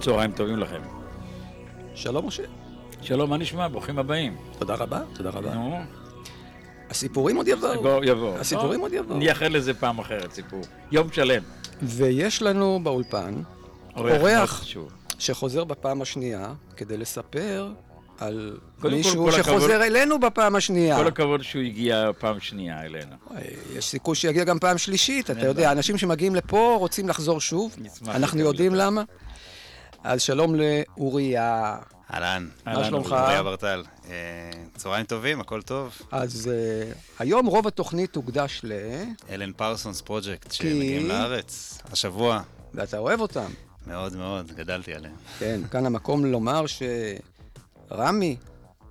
צהריים טובים לכם. שלום משה. שלום, מה נשמע? ברוכים הבאים. תודה רבה, תודה רבה. נו, הסיפורים עוד יבואו. יבוא, יבוא. הסיפורים עוד יבואו. נייחד לזה פעם אחרת, סיפור. יום שלם. ויש לנו באולפן אורח. שחוזר בפעם השנייה כדי לספר על מישהו שחוזר. אלינו בפעם השנייה. כל הכבוד שהוא הגיע פעם שנייה אלינו. יש סיכוי שיגיע גם פעם שלישית, אתה יודע. אנשים שמגיעים לפה רוצים לחזור שוב, אנחנו יודעים. למה. אז שלום לאוריה. אהלן, אהלן, שלומך? אוריה ברטל. אה, צהריים טובים, הכל טוב. אז uh, היום רוב התוכנית תוקדש ל... אלן פרסונס פרויקט שמגיעים לארץ השבוע. ואתה אוהב אותם. מאוד מאוד, גדלתי עליהם. כן, כאן המקום לומר שרמי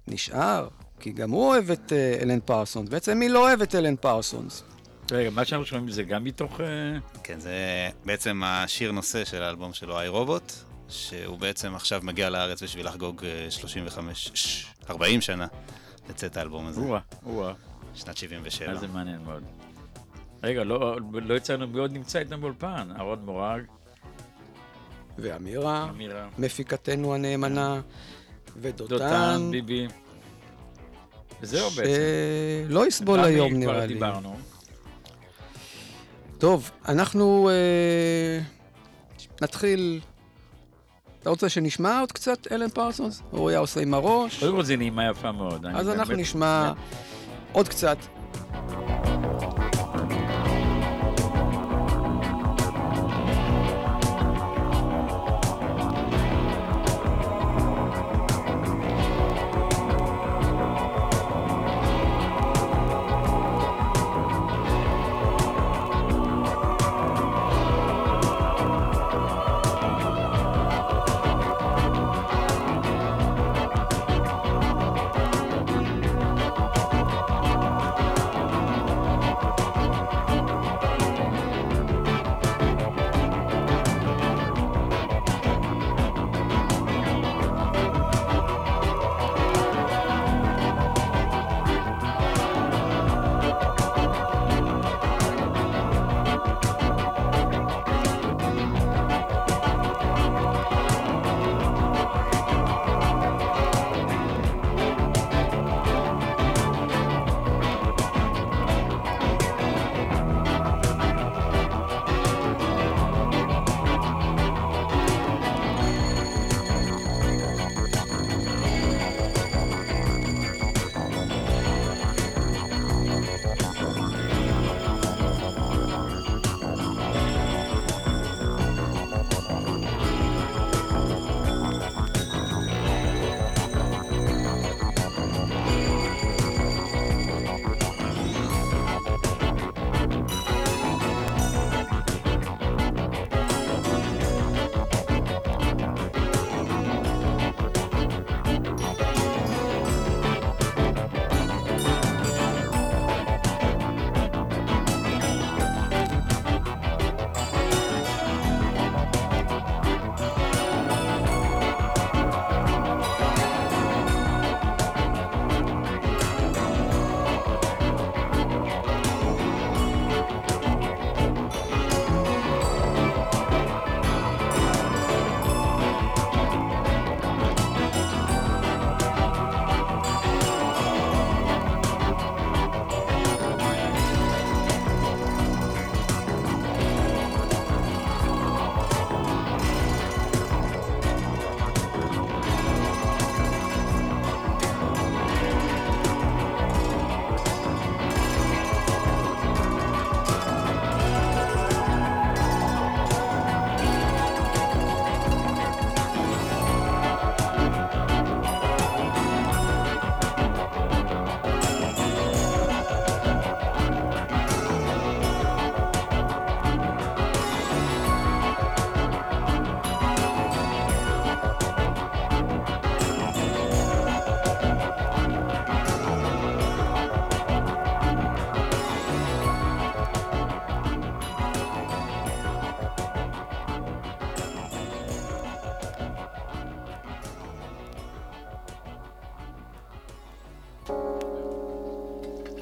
נשאר, כי גם הוא אוהב את אה, אלן פרסונס. בעצם מי לא אוהב את אלן פרסונס? רגע, מה שאנחנו שומעים זה גם מתוך... אה, כן, זה בעצם השיר נושא של האלבום שלו, איי רובוט, שהוא בעצם עכשיו מגיע לארץ בשביל לחגוג אה, 35, ש- 40 שנה לצאת האלבום הזה, או-אה, או-אה. שנת 77. אז זה מעניין מאוד. רגע, לא לא יצאנו, מי עוד נמצא איתנו באולפן? אהרון מורג, ואמירה, אמירה, מפיקתנו הנאמנה, ודותן, דותן, ביבי. וזהו בעצם. שלא יסבול היום כבר נראה לי. דיברנו. טוב, אנחנו אה, נתחיל... אתה רוצה שנשמע עוד קצת אלן פרסונס? אוריה עושה עם הראש. קודם כל זה נעימה יפה מאוד. אז אנחנו נשמע עוד קצת.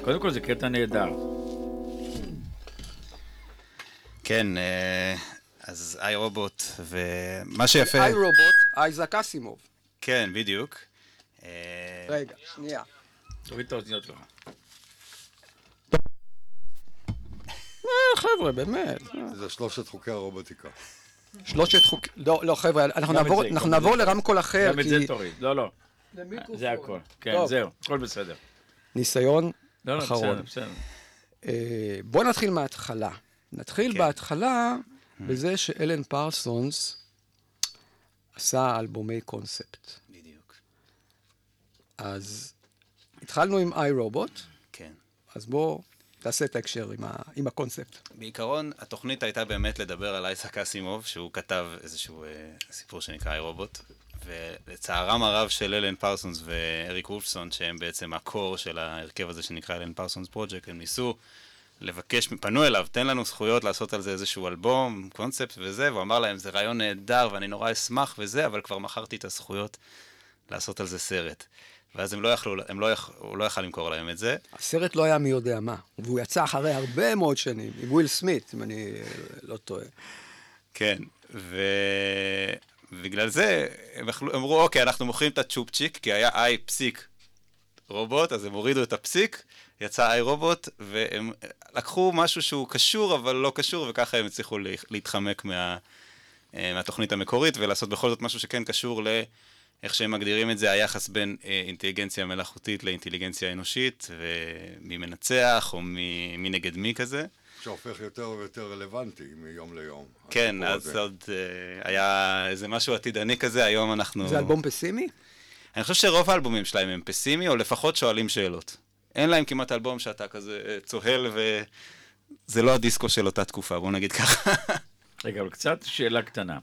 קודם כל זה קטע נהדר. כן, אה, אז איי רובוט, ומה שיפה... איי רובוט, אייזק אסימוב. כן, בדיוק. אה, רגע, שנייה. תוריד את האוזניות שלך. אה, חבר'ה, באמת. זה שלושת חוקי הרובוטיקה. שלושת חוקים. לא, לא, חבר'ה, אנחנו נעבור-. לרמקול אחר, גם את. זה תוריד. לא, לא. זה הכל. כן. זהו, הכל בסדר. ניסיון לא, לא, אחרון. בסדר, בסדר. אה, בוא נתחיל מההתחלה. נתחיל כן. בהתחלה בזה שאלן פרסונס עשה אלבומי קונספט. בדיוק, אז התחלנו עם איי רובוט, כן. אז בוא תעשה את ההקשר עם, ה, עם הקונספט. בעיקרון, התוכנית הייתה באמת לדבר על אייסק אסימוב, שהוא כתב איזשהו אה, סיפור שנקרא I Robot, ולצערם הרב של אלן פרסונס ואריק וולפסון, שהם בעצם ה core של ההרכב הזה שנקרא Alan Parsons Project, הם ניסו לבקש, פנו אליו, תן לנו זכויות לעשות על זה איזשהו אלבום, קונספט וזה, והוא אמר להם, זה רעיון נהדר ואני נורא אשמח וזה, אבל כבר מכרתי את הזכויות לעשות על זה סרט. ואז הם לא יכלו, הם לא יכ... הוא לא יכל למכור להם את זה. הסרט לא היה מי יודע מה, והוא יצא אחרי הרבה מאוד שנים, עם וויל סמית, אם אני לא טועה. כן, ובגלל זה הם אמרו, אוקיי, אנחנו מוכרים את הצ'ופצ'יק, כי היה איי פסיק רובוט, אז הם הורידו את הפסיק, יצא איי רובוט, והם לקחו משהו שהוא קשור, אבל לא קשור, וככה הם הצליחו לה- להתחמק מה, אה, מהתוכנית המקורית, ולעשות בכל זאת משהו שכן קשור ל... איך שהם מגדירים את זה, היחס בין אה, אינטליגנציה מלאכותית לאינטליגנציה אנושית, ומי מנצח, או מי, מי נגד מי כזה. שהופך יותר ויותר רלוונטי מיום ליום. כן, אז הזה. עוד אה, היה איזה משהו עתידני כזה, היום אנחנו... זה אלבום פסימי? אני חושב שרוב האלבומים שלהם הם פסימי, או לפחות שואלים שאלות. אין להם כמעט אלבום שאתה כזה אה, צוהל, וזה לא הדיסקו של אותה תקופה, בואו נגיד ככה. רגע, אבל קצת שאלה קטנה.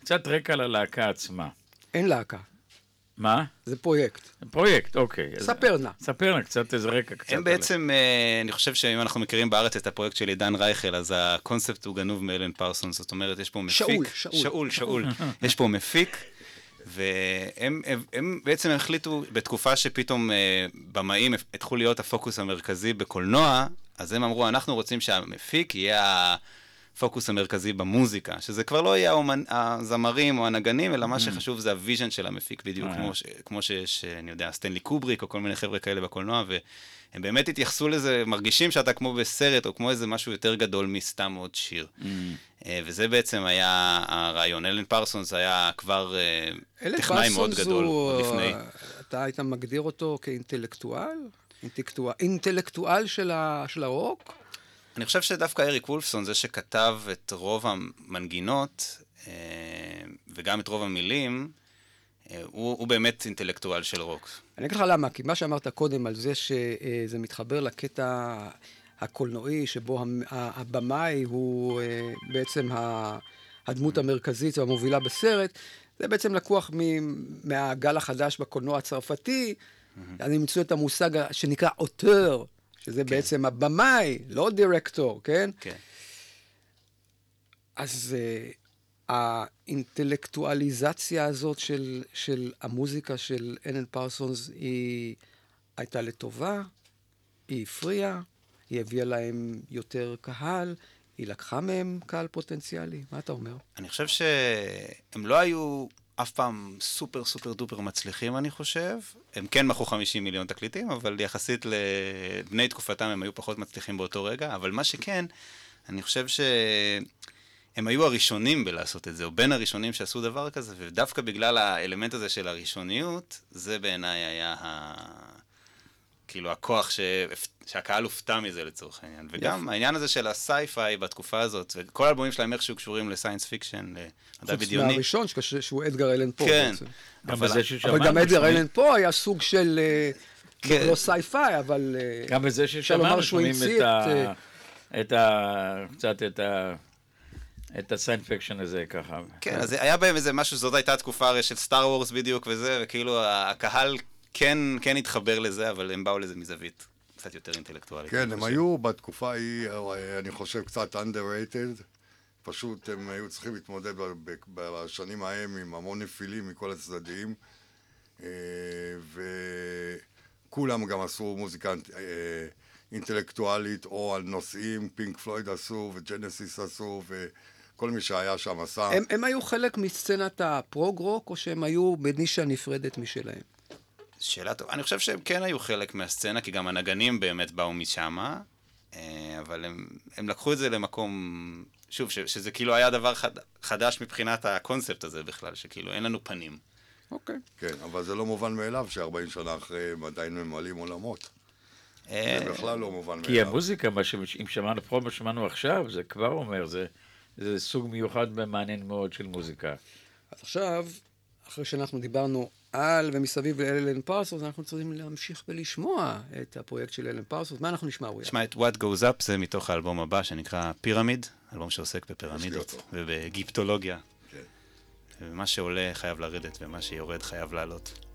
קצת רקע ללהקה עצמה. אין להקה, מה? זה פרויקט. פרויקט, אוקיי. ספר נא. ספר נא קצת איזה רקע קצת. הם בעצם, אה, אני חושב שאם אנחנו מכירים בארץ את הפרויקט של עידן רייכל, אז הקונספט הוא גנוב מאלן פרסונס, זאת אומרת, יש פה מפיק. שאול, שאול. שאול, שאול. יש פה מפיק, והם הם, הם בעצם החליטו, בתקופה שפתאום אה, במאים התחילו להיות הפוקוס המרכזי בקולנוע, אז הם אמרו, אנחנו רוצים שהמפיק יהיה הפוקוס המרכזי במוזיקה, שזה כבר לא יהיה האומנ... הזמרים או הנגנים, אלא מה שחשוב זה ה vision של המפיק, בדיוק אה. כמו, ש... כמו שיש, אני יודע, סטנלי קובריק או כל מיני חבר'ה כאלה בקולנוע, והם באמת התייחסו לזה, מרגישים שאתה כמו בסרט או כמו איזה משהו יותר גדול מסתם עוד שיר. אה, וזה בעצם היה הרעיון. אלן פרסונס היה כבר אה, טכנאי מאוד גדול הוא, לפני. אתה היית מגדיר אותו כאינטלקטואל? אינטלקטואל, אינטלקטואל של, ה, של הרוק? אני חושב שדווקא אריק וולפסון, זה שכתב את רוב המנגינות, אה, וגם את רוב המילים, אה, הוא, הוא באמת אינטלקטואל של רוק. אני אגיד לך למה, כי מה שאמרת קודם על זה שזה מתחבר לקטע הקולנועי, שבו הבמאי הוא אה, בעצם הדמות המרכזית והמובילה בסרט, זה בעצם לקוח מהגל החדש בקולנוע הצרפתי. אז ימצאו את המושג שנקרא אוטר, שזה בעצם הבמאי, לא דירקטור, כן? כן. אז uh, האינטלקטואליזציה הזאת של, של המוזיקה של אלן פרסונס היא הייתה לטובה, היא הפריעה, היא הביאה להם יותר קהל, היא לקחה מהם קהל פוטנציאלי. מה אתה אומר? אני חושב שהם לא היו אף פעם סופר סופר דופר מצליחים, אני חושב. הם כן מכרו 50 מיליון תקליטים, אבל יחסית לבני תקופתם הם היו פחות מצליחים באותו רגע. אבל מה שכן, אני חושב שהם היו הראשונים בלעשות את זה, או בין הראשונים שעשו דבר כזה, ודווקא בגלל האלמנט הזה של הראשוניות, זה בעיניי היה ה... כאילו הכוח ש... שהקהל הופתע מזה לצורך העניין. וגם יפה. העניין הזה של ה sci-fi בתקופה הזאת, וכל האלבומים שלהם איכשהו קשורים ל science fiction, למדע חוץ בדיוני. מהראשון, שקש- שהוא אדגר אלן פה כן. אבל-. אבל גם אדגר אלן פה היה סוג של, אה, כן. לא sci-fi, אבל... אה, גם בזה ששמענו, שומעים המציא את ה... את, את ה... קצת את ה... את ה science fiction הזה ככה. כן, אז היה בהם איזה משהו, זאת הייתה התקופה הרי של Star Wars בדיוק וזה, וכאילו הקהל כן, כן התחבר לזה, אבל הם באו לזה מזווית קצת יותר אינטלקטואלית. כן, הם. היו בתקופה ההיא, אה, אני חושב, קצת underrated. פשוט הם היו צריכים להתמודד בשנים ההם עם המון נפילים מכל הצדדים. אה, וכולם גם עשו מוזיקה אה, אינטלקטואלית או על נושאים, פינק פלויד עשו וג'נסיס עשו וכל מי שהיה שם עשה. הם, הם היו חלק מסצנת הפרוג-רוק, או שהם היו בנישה נפרדת משלהם? שאלה טובה. אני חושב שהם כן היו חלק מהסצנה, כי גם הנגנים באמת באו משם, אה, אבל הם, הם לקחו את זה למקום, שוב, ש, שזה כאילו היה דבר חד, חדש מבחינת הקונספט הזה בכלל, שכאילו אין לנו פנים. אוקיי. כן, אבל זה לא מובן מאליו ש-40 שנה אחרי הם עדיין ממלאים עולמות. אה, זה בכלל לא מובן כי מאליו. המוזיקה, מה ש- אם שמענו, לפחות מה שמענו עכשיו, זה כבר אומר, זה, זה סוג מיוחד ומעניין מאוד של מוזיקה. אז עכשיו, אחרי שאנחנו דיברנו על ומסביב לאלן פרסוס, אנחנו צריכים להמשיך ולשמוע את הפרויקט של אלן פרסוס. מה אנחנו נשמע, אוריה? תשמע, את What Goes Up זה מתוך האלבום הבא שנקרא פירמיד, אלבום שעוסק בפירמידות. ובגיפטולוגיה. כן. ומה שעולה חייב לרדת ומה שיורד חייב לעלות.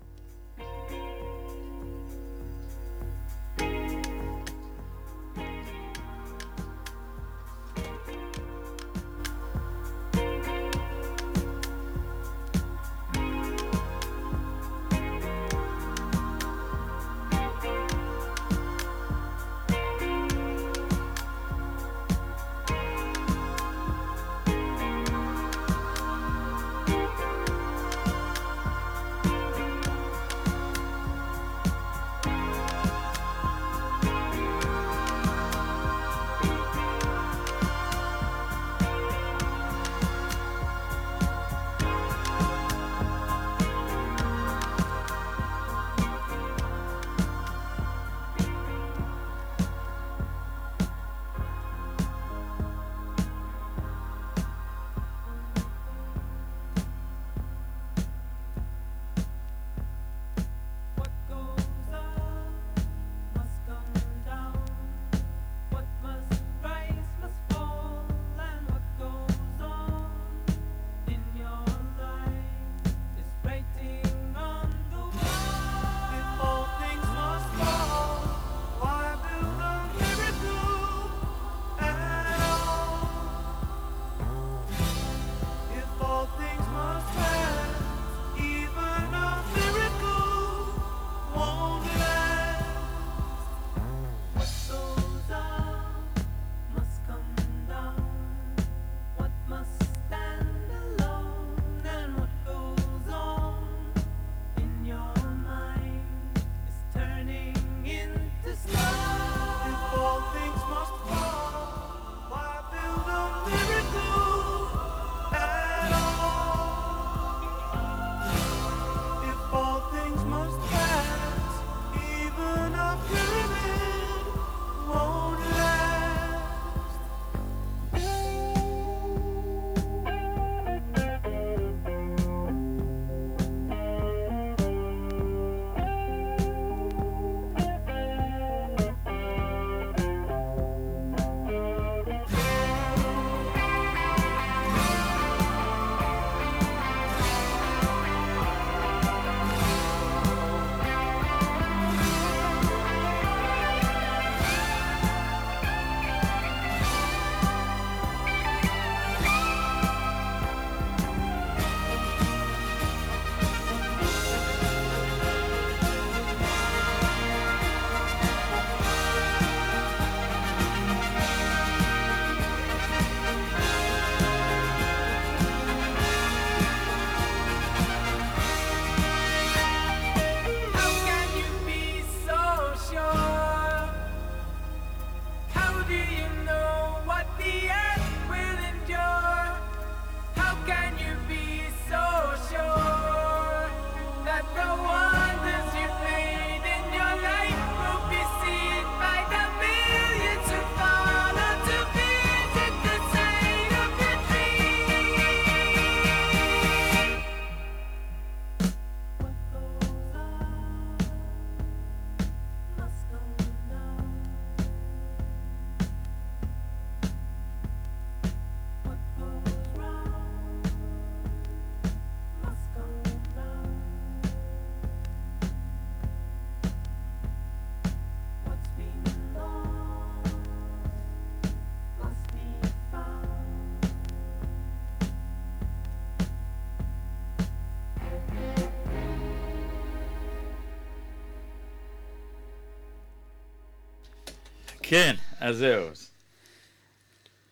אז זהו.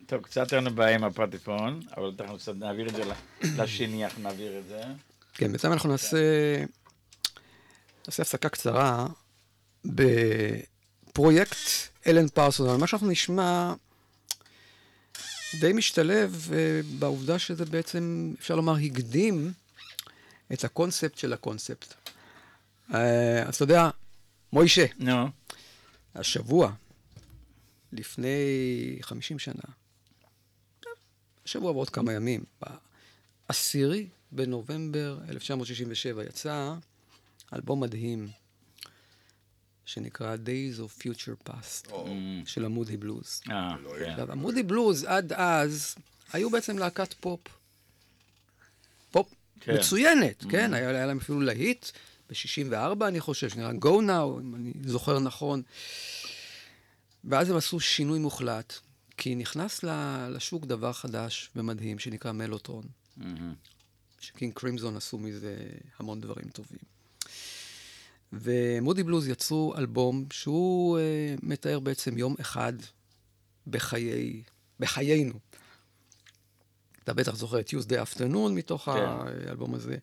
טוב, קצת אין בעיה עם הפטיפון, אבל אנחנו קצת נעביר את זה לשני, אנחנו נעביר את זה. כן, בינתיים אנחנו נעשה, נעשה הפסקה קצרה בפרויקט אלן פרסון, אבל מה שאנחנו נשמע די משתלב אה, בעובדה שזה בעצם, אפשר לומר, הקדים את הקונספט של הקונספט. אה, אז אתה יודע, מוישה, נו, השבוע, לפני 50 שנה, השבוע ועוד כמה ימים, בעשירי בנובמבר 1967 יצא אלבום מדהים שנקרא Days of Future Past של המודי בלוז. כן. עכשיו, המודי בלוז עד אז היו בעצם להקת פופ. פופ כן. מצוינת, כן? היה, היה להם אפילו להיט ב-64, אני חושב, שנראה Go Now, אם אני זוכר נכון. ואז הם עשו שינוי מוחלט, כי נכנס לשוק דבר חדש ומדהים שנקרא מלוטרון. מהמם. שקינג קרימזון עשו מזה המון דברים טובים. ומודי בלוז יצרו אלבום שהוא אה, מתאר בעצם יום אחד בחיי, בחיינו. אתה בטח זוכר את Tuesday Afternoon מתוך כן. האלבום הזה.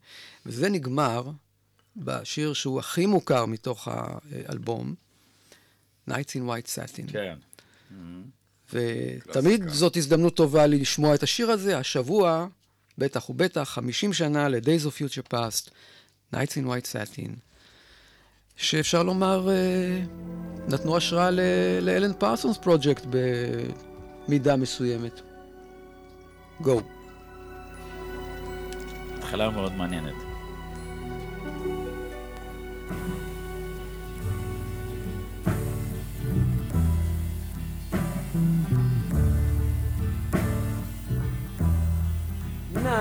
וזה נגמר בשיר שהוא הכי מוכר מתוך האלבום, Nights in White Satin. כן. ותמיד זאת הזדמנות טובה לשמוע את השיר הזה. השבוע, בטח ובטח, 50 שנה ל-Days of Future Past, Nights in White Satin, שאפשר לומר, אה, נתנו השראה לאלן פרסונס פרויקט במידה מסוימת. גו. התחלה מאוד מעניינת.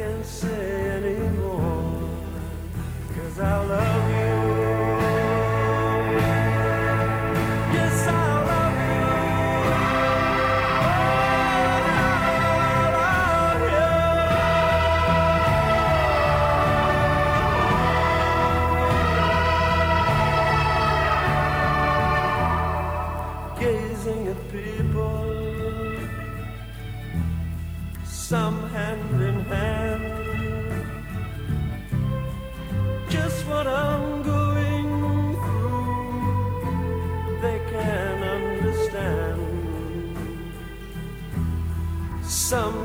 I can't say anymore, cause I love you.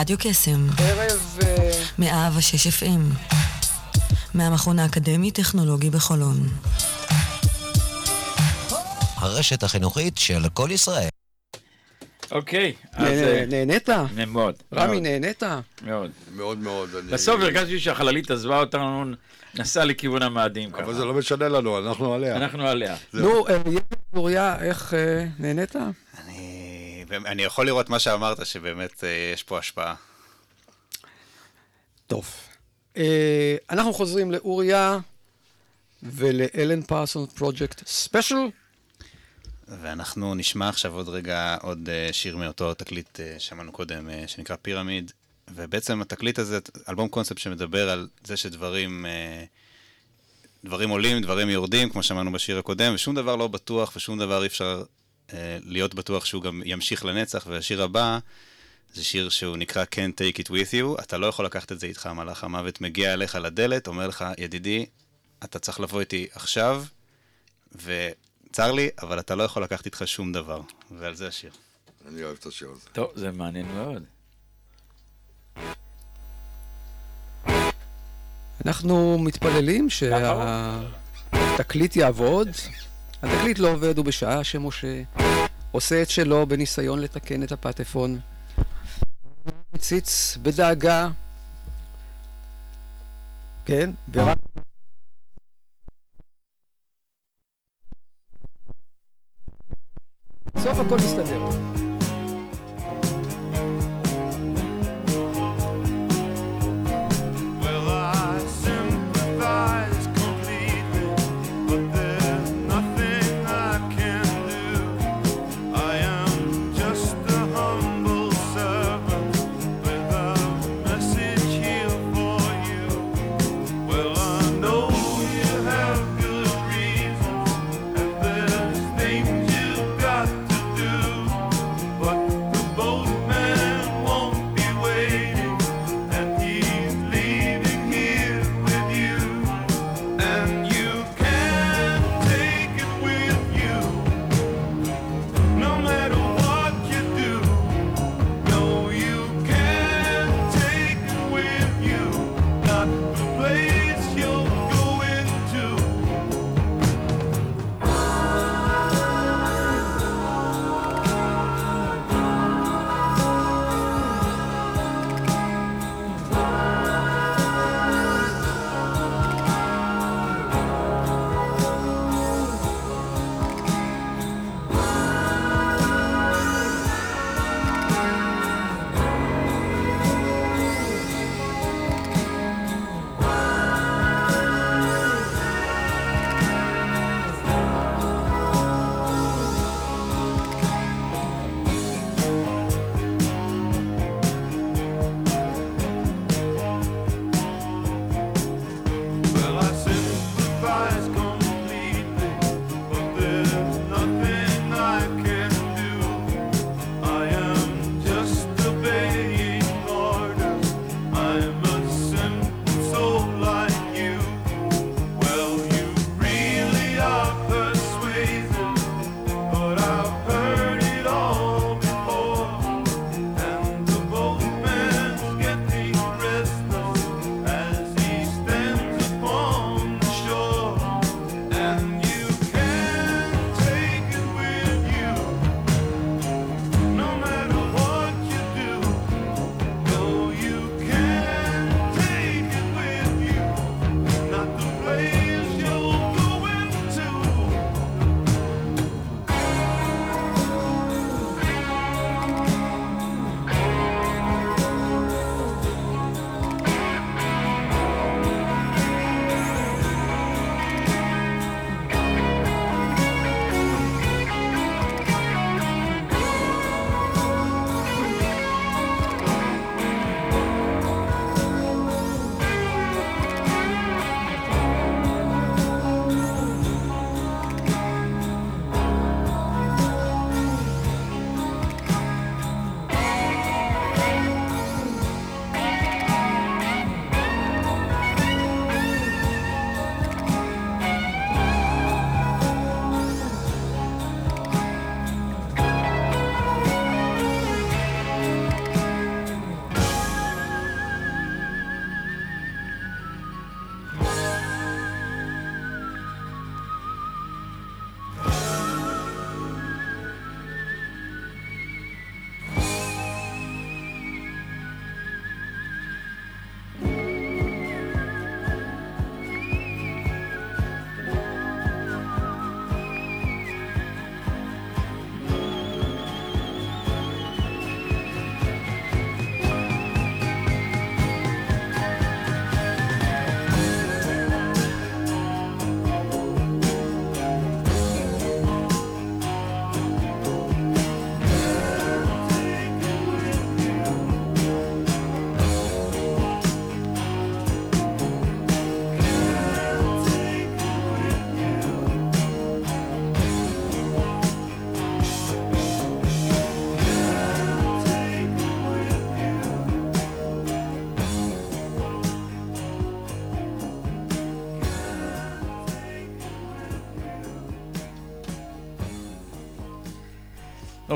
רדיו קסם, ערב... אה, 106 FM, מהמכון האקדמי-טכנולוגי בחולון. הרשת החינוכית של כל ישראל. אוקיי, אז... אה, נהנית? מאוד. רמי, מאוד, נהנית? מאוד. מאוד מאוד. בסוף הרגשתי שהחללית עזבה אותנו, נסעה לכיוון המאדים ככה. אבל זה לא משנה לנו, אנחנו עליה. אנחנו עליה. נו, אוריה, איך אה, נהנית? אני, אני יכול לראות מה שאמרת, שבאמת אה, יש פה השפעה. טוב. אה, אנחנו חוזרים לאוריה ולאלן פרסונס פרויקט ספיישל. ואנחנו נשמע עכשיו עוד רגע עוד אה, שיר מאותו תקליט שמענו קודם, שנקרא Pyramid. ובעצם התקליט הזה, אלבום קונספט שמדבר על זה שדברים דברים עולים, דברים יורדים, כמו שאמרנו בשיר הקודם, ושום דבר לא בטוח ושום דבר אי אפשר להיות בטוח שהוא גם ימשיך לנצח. והשיר הבא זה שיר שהוא נקרא Can't Take It With You, אתה לא יכול לקחת את זה איתך, מלאך המוות מגיע אליך לדלת, אומר לך, ידידי, אתה צריך לבוא איתי עכשיו, וצר לי, אבל אתה לא יכול לקחת איתך שום דבר. ועל זה השיר. אני אוהב את השיר הזה. טוב, זה מעניין מאוד. אנחנו מתפללים שהתקליט יעבוד. התקליט לא עובד, הוא בשעה שמשה עושה את שלו בניסיון לתקן את הפטפון. מציץ בדאגה. כן, ורק... בסוף הכל מסתדר.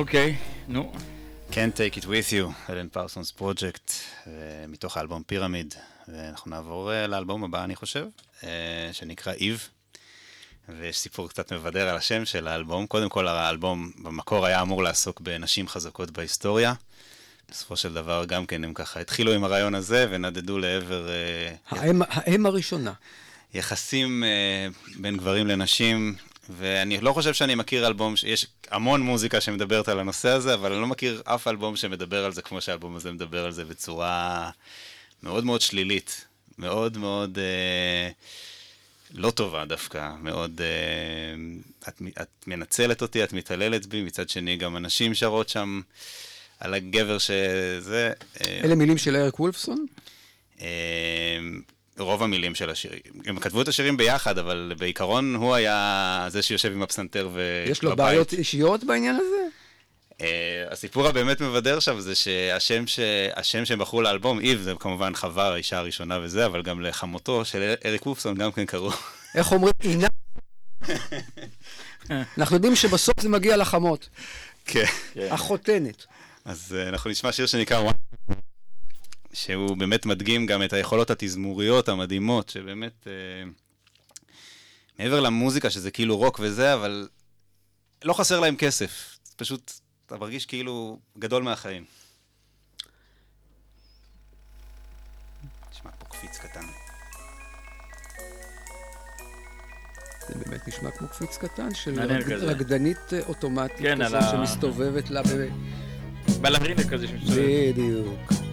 אוקיי, נו. Can't Take It With You, אלן פרסונס פרויקט, מתוך האלבום פירמיד. ואנחנו נעבור אה, לאלבום הבא, אני חושב, אה, שנקרא איב. ויש סיפור קצת מבדר על השם של האלבום. קודם כל, האלבום במקור היה אמור לעסוק בנשים חזקות בהיסטוריה. בסופו של דבר, גם כן, הם ככה התחילו עם הרעיון הזה ונדדו לעבר... אה, האם, האם הראשונה. יחסים אה, בין גברים לנשים, ואני לא חושב שאני מכיר אלבום, יש המון מוזיקה שמדברת על הנושא הזה, אבל אני לא מכיר אף אלבום שמדבר על זה כמו שהאלבום הזה מדבר על זה בצורה מאוד מאוד שלילית, מאוד מאוד אה, לא טובה דווקא, מאוד... אה, את, את מנצלת אותי, את מתעללת בי, מצד שני גם הנשים שרות שם על הגבר שזה... אה, אלה מילים של אריק וולפסון? אה, רוב המילים של השירים. הם כתבו את השירים ביחד, אבל בעיקרון הוא היה זה שיושב עם הפסנתר ו... יש לו בבית. בעיות אישיות בעניין הזה? אה, הסיפור הבאמת מבדר שם זה שהשם ש... השם שהם בחרו לאלבום, איב, זה כמובן חבר, האישה הראשונה וזה, אבל גם לחמותו של אריק וופסון גם כן קראו. איך אומרים? עינה. אנחנו יודעים שבסוף זה מגיע לחמות. כן. החותנת. אז אה, אנחנו נשמע שיר שנקרא שהוא באמת מדגים גם את היכולות התזמוריות המדהימות, שבאמת, אה, מעבר למוזיקה, שזה כאילו רוק וזה, אבל לא חסר להם כסף. פשוט, אתה מרגיש כאילו גדול מהחיים. נשמע פה קפיץ קטן. זה באמת נשמע כמו קפיץ קטן של. רקדנית אה, אוטומטית כן, כזו ה- שמסתובבת לה ב... בלרינה כזה שמסתובב. בדיוק.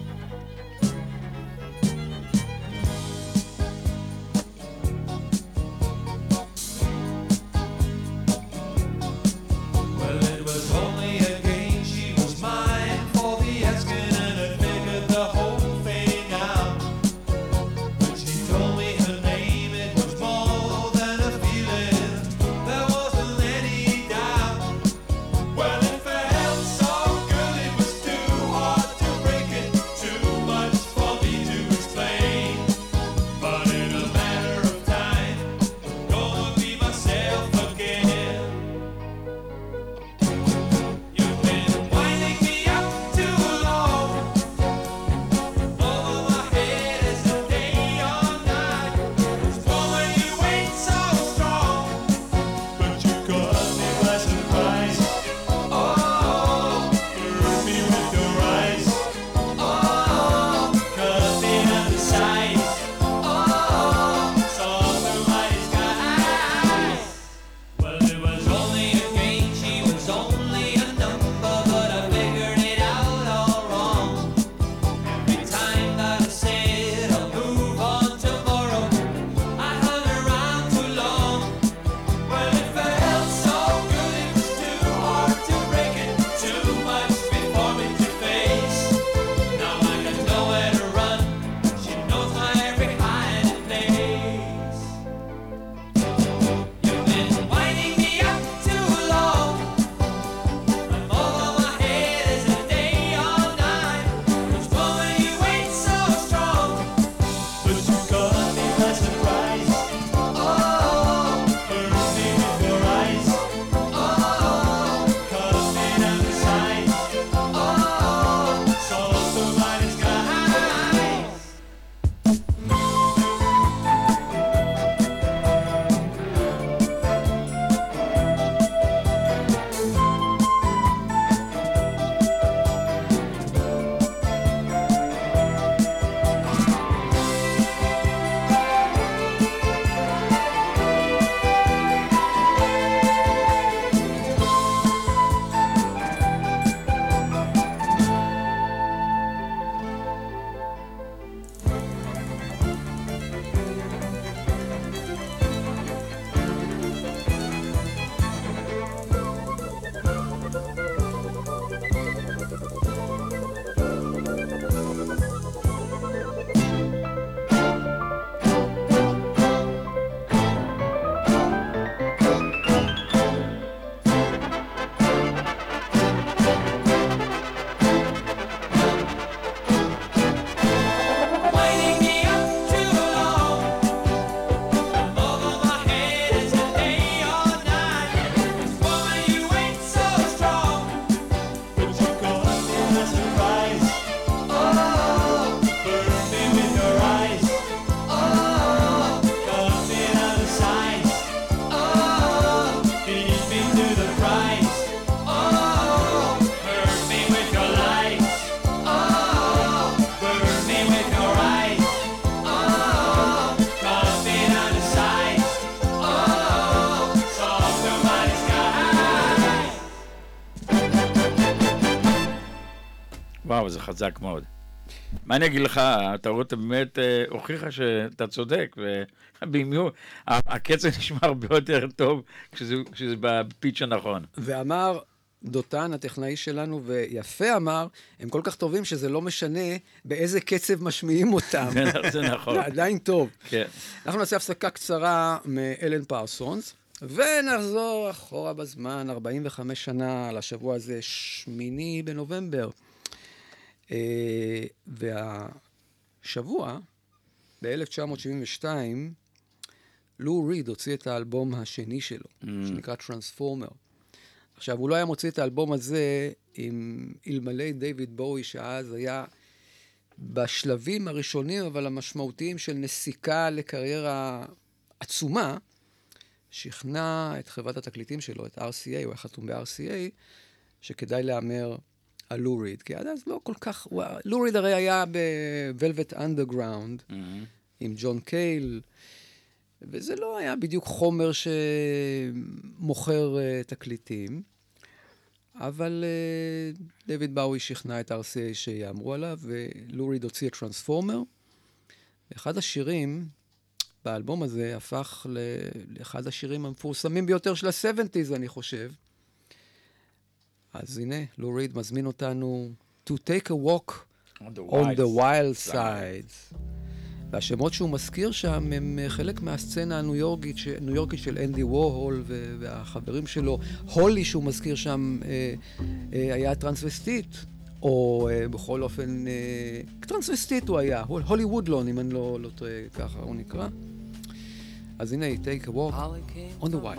חזק מאוד. מה אני אגיד לך, הטעות באמת אה, הוכיחה שאתה צודק, ובמיוחד, הקצב נשמע הרבה יותר טוב כשזה, כשזה בפיץ' הנכון. ואמר דותן, הטכנאי שלנו, ויפה אמר, הם כל כך טובים שזה לא משנה באיזה קצב משמיעים אותם. זה נכון. זה עדיין טוב. כן. אנחנו נעשה הפסקה קצרה מאלן פרסונס, ונחזור אחורה בזמן, 45 שנה, לשבוע הזה, שמיני בנובמבר. אה, והשבוע, ב-1972, לו ריד הוציא את האלבום השני שלו, mm. שנקרא טרנספורמר. עכשיו, הוא לא היה מוציא את האלבום הזה עם אלמלא דיוויד בואי, שאז היה בשלבים הראשונים, אבל המשמעותיים של נסיקה לקריירה עצומה, שכנע את חברת התקליטים שלו, את RCA, הוא היה חתום ב-RCA, שכדאי להמר על לו ריד. כי עד אז לא כל כך... הוא- לו ריד הרי היה ב-Velvet Underground, Mm-hmm. עם ג'ון קייל, וזה לא היה בדיוק חומר שמוכר uh, תקליטים, אבל uh, דויד באוי שכנע את RCA שיאמרו עליו, ולוריד הוציא את טרנספורמר. אחד השירים באלבום הזה הפך לאחד השירים המפורסמים ביותר של ה-70's, אני חושב. אז הנה, לו ריד מזמין אותנו to take a walk On the on the wild side. והשמות שהוא מזכיר שם הם אה, חלק מהסצנה הניו יורקית, ש... ניו יורקית של אנדי וורהול ו... והחברים שלו. הולי שהוא מזכיר שם אה, אה, היה טרנסווסטיט, או אה, בכל אופן, אה, טרנסווסטיט הוא היה, הול- הולי וודלאון, אם אני לא, לא טועה, ככה הוא נקרא. אז הנה, take a walk on the wild.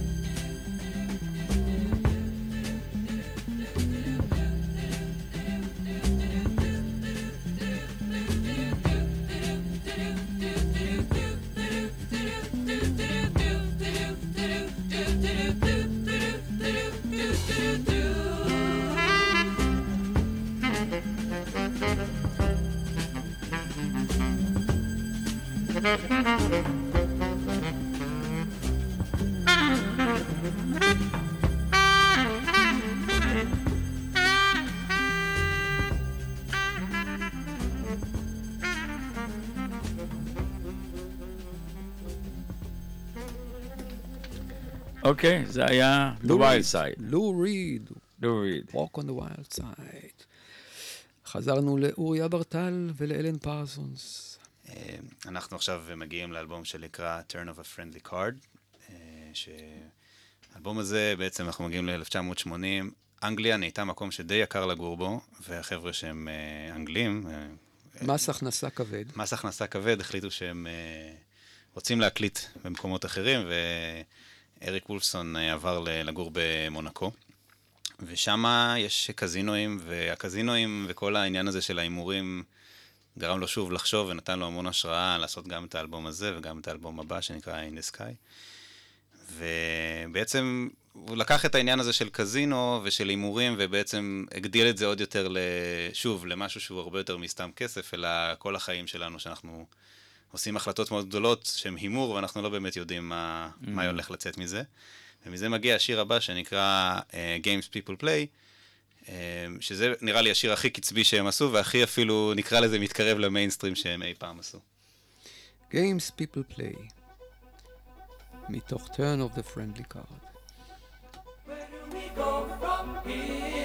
אוקיי, זה היה The Wild Side. לו ריד, לו ריד. Walk on the Wild Side. חזרנו לאורי אברטל ולאלן פרסונס. אה, אנחנו עכשיו מגיעים לאלבום שנקרא Turn of a Friendly Card, אה, שהאלבום הזה, בעצם אנחנו מגיעים ל-1980. אנגליה נהייתה מקום שדי יקר לגור בו, והחבר'ה שהם אה, אנגלים, מס הכנסה כבד. מס הכנסה כבד, החליטו שהם רוצים להקליט במקומות אחרים, ואריק וולפסון עבר לגור במונקו. ושם יש קזינואים, והקזינואים וכל העניין הזה של ההימורים גרם לו שוב לחשוב ונתן לו המון השראה לעשות גם את האלבום הזה וגם את האלבום הבא שנקרא In the Sky. ובעצם הוא לקח את העניין הזה של קזינו ושל הימורים ובעצם הגדיל את זה עוד יותר. שוב, למשהו שהוא הרבה יותר מסתם כסף, אלא כל החיים שלנו שאנחנו עושים החלטות מאוד גדולות שהן הימור ואנחנו לא באמת יודעים מה, mm. מה הולך לצאת מזה. ומזה מגיע השיר הבא שנקרא uh, Games People Play, שזה נראה לי השיר הכי קצבי שהם עשו והכי אפילו נקרא לזה מתקרב למיינסטרים שהם אי פעם עשו. Games People Play. מתוך Turn of the Friendly Card. Where do we go from here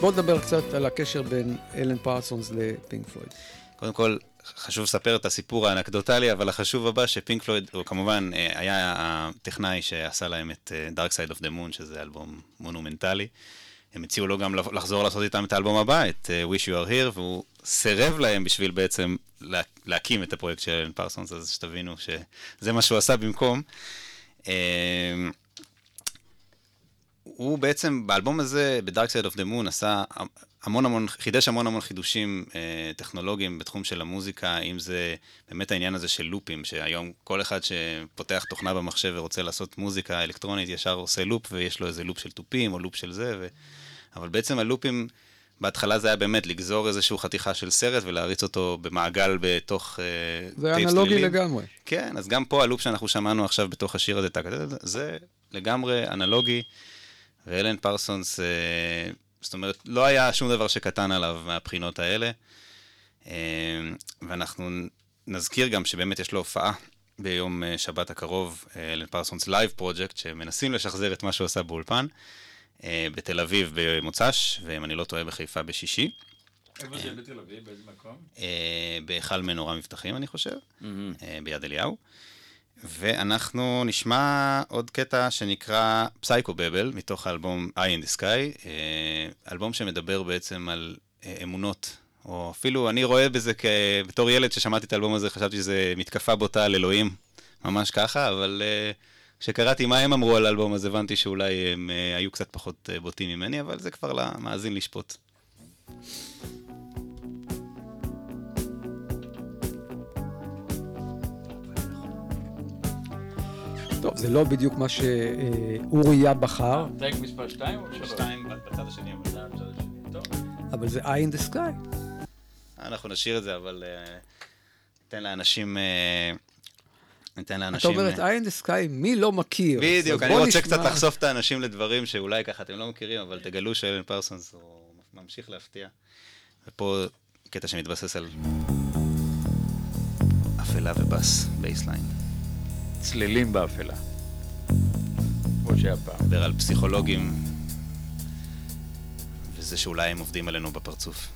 בוא נדבר קצת על הקשר בין אלן פרסונס לפינק פלויד. קודם כל, חשוב לספר את הסיפור האנקדוטלי, אבל החשוב הבא שפינק פלויד, הוא כמובן אה, היה הטכנאי שעשה להם את אה, Dark Side of the Moon, שזה אלבום מונומנטלי. הם הציעו לו גם לחזור לעשות איתם את האלבום הבא, את אה, Wish You Were Here, והוא סירב להם בשביל בעצם לה, להקים את הפרויקט של אלן פרסונס, אז שתבינו שזה מה שהוא עשה במקום. הוא בעצם, באלבום הזה, ב-Dark Side of the Moon, עשה המון המון, חידש המון המון חידושים אה, טכנולוגיים בתחום של המוזיקה, אם זה באמת העניין הזה של לופים, שהיום כל אחד שפותח תוכנה במחשב ורוצה לעשות מוזיקה אלקטרונית, ישר עושה לופ, ויש לו איזה לופ של תופים או לופ של זה, ו... אבל בעצם הלופים, בהתחלה זה היה באמת לגזור איזושהי חתיכה של סרט ולהריץ אותו במעגל בתוך אה, זה טייפ אנלוגי צלילים. לגמרי. כן, אז גם פה הלופ שאנחנו שמענו עכשיו בתוך השיר הזה, זה לגמרי אנלוגי, ואלן פרסונס, אה, זאת אומרת, לא היה שום דבר שקטן עליו מהבחינות האלה. אה, ואנחנו נזכיר גם שבאמת יש לו הופעה ביום אה, שבת הקרוב, אלן פרסונס Live Project, שמנסים לשחזר את מה שהוא עשה באולפן, בתל אביב במוצ"ש, ואם אני לא טועה בחיפה בשישי. איפה זה בתל אביב? באיזה מקום? בהיכל מנורה מבטחים, אני חושב, ביד אליהו. ואנחנו נשמע עוד קטע שנקרא פסייקו בבל, מתוך האלבום Eye in the Sky, אה, אלבום שמדבר בעצם על אה, אמונות, או אפילו אני רואה בזה כ... בתור ילד ששמעתי את האלבום הזה, חשבתי שזה מתקפה בוטה על אלוהים, ממש ככה, אבל אה, כשקראתי מה הם אמרו על האלבום הזה, הבנתי שאולי הם היו קצת פחות בוטים ממני, אבל זה כבר למאזין לשפוט. טוב, זה לא בדיוק מה שאוריה בחר, טייק מספר 2 או 3? שתיים בצד השני, אבל... טוב. אבל זה eye in the sky. אנחנו נשאיר את זה, אבל אה, ניתן לאנשים... אה, ניתן אתה לאנשים... אומר את eye in the sky, מי לא מכיר? בדיוק, אני רוצה קצת לחשוף את האנשים לדברים שאולי ככה אתם לא מכירים, אבל תגלו שאלן פרסונס הוא ממשיך להפתיע. ופה קטע שמתבסס על אפלה ובאס, bassline. צלילים באפלה. כמו שהיה פעם. מדבר על פסיכולוגים, וזה שאולי הם עובדים עלינו בפרצוף.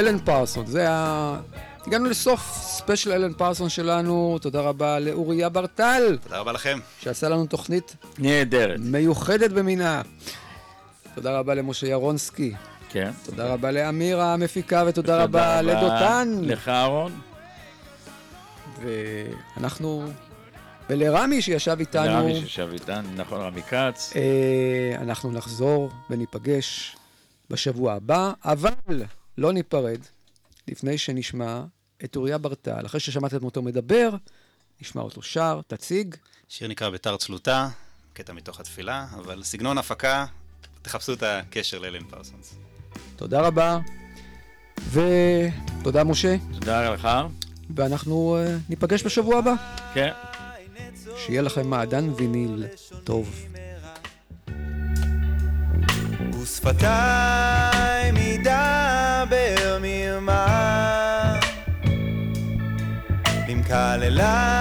אלן פרסון, זה ה... הגענו לסוף ספיישל אלן פרסון שלנו, תודה רבה לאוריה ברטל, תודה רבה לכם. שעשה לנו תוכנית נהדרת. מיוחדת במינה. תודה רבה למשה ירונסקי, כן. תודה רבה לאמירה המפיקה, ותודה תודה רבה לדותן. לך, אהרון. ואנחנו... ולרמי שישב איתנו. לרמי שישב איתנו, נכון, רמי כץ. אה, אנחנו נחזור וניפגש בשבוע הבא, אבל לא ניפרד לפני שנשמע את אוריה ברטל. אחרי ששמעתם אותו מדבר, נשמע אותו שר, תציג. שיר נקרא ביתר צלוטה, קטע מתוך התפילה, אבל סגנון הפקה, תחפשו את הקשר לאלן פרסונס. תודה רבה, ותודה משה, תודה לך. ואנחנו אה, ניפגש בשבוע הבא. כן. שיהיה לכם מעדן ויניל טוב. ושפתיים אם כללי